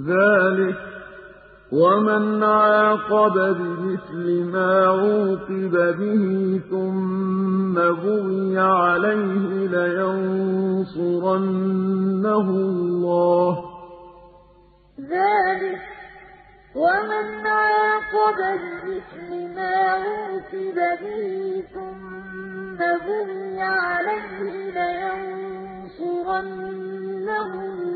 ذَٰلِكَ وَمَنْ عَاقَبَ بِمِثْلِ مَا عُوقِبَ بِهِ ثُمَّ بُغِيَ عَلَيْهِ لَيَنصُرَنَّهُ اللَّهُ ۗ. ذَٰلِكَ وَمَنْ عَاقَبَ بِمِثْلِ مَا عُوقِبَ بِهِ ثُمَّ بُغِيَ عَلَيْهِ لَيَنصُرَنَّهُ اللَّهُ ۗ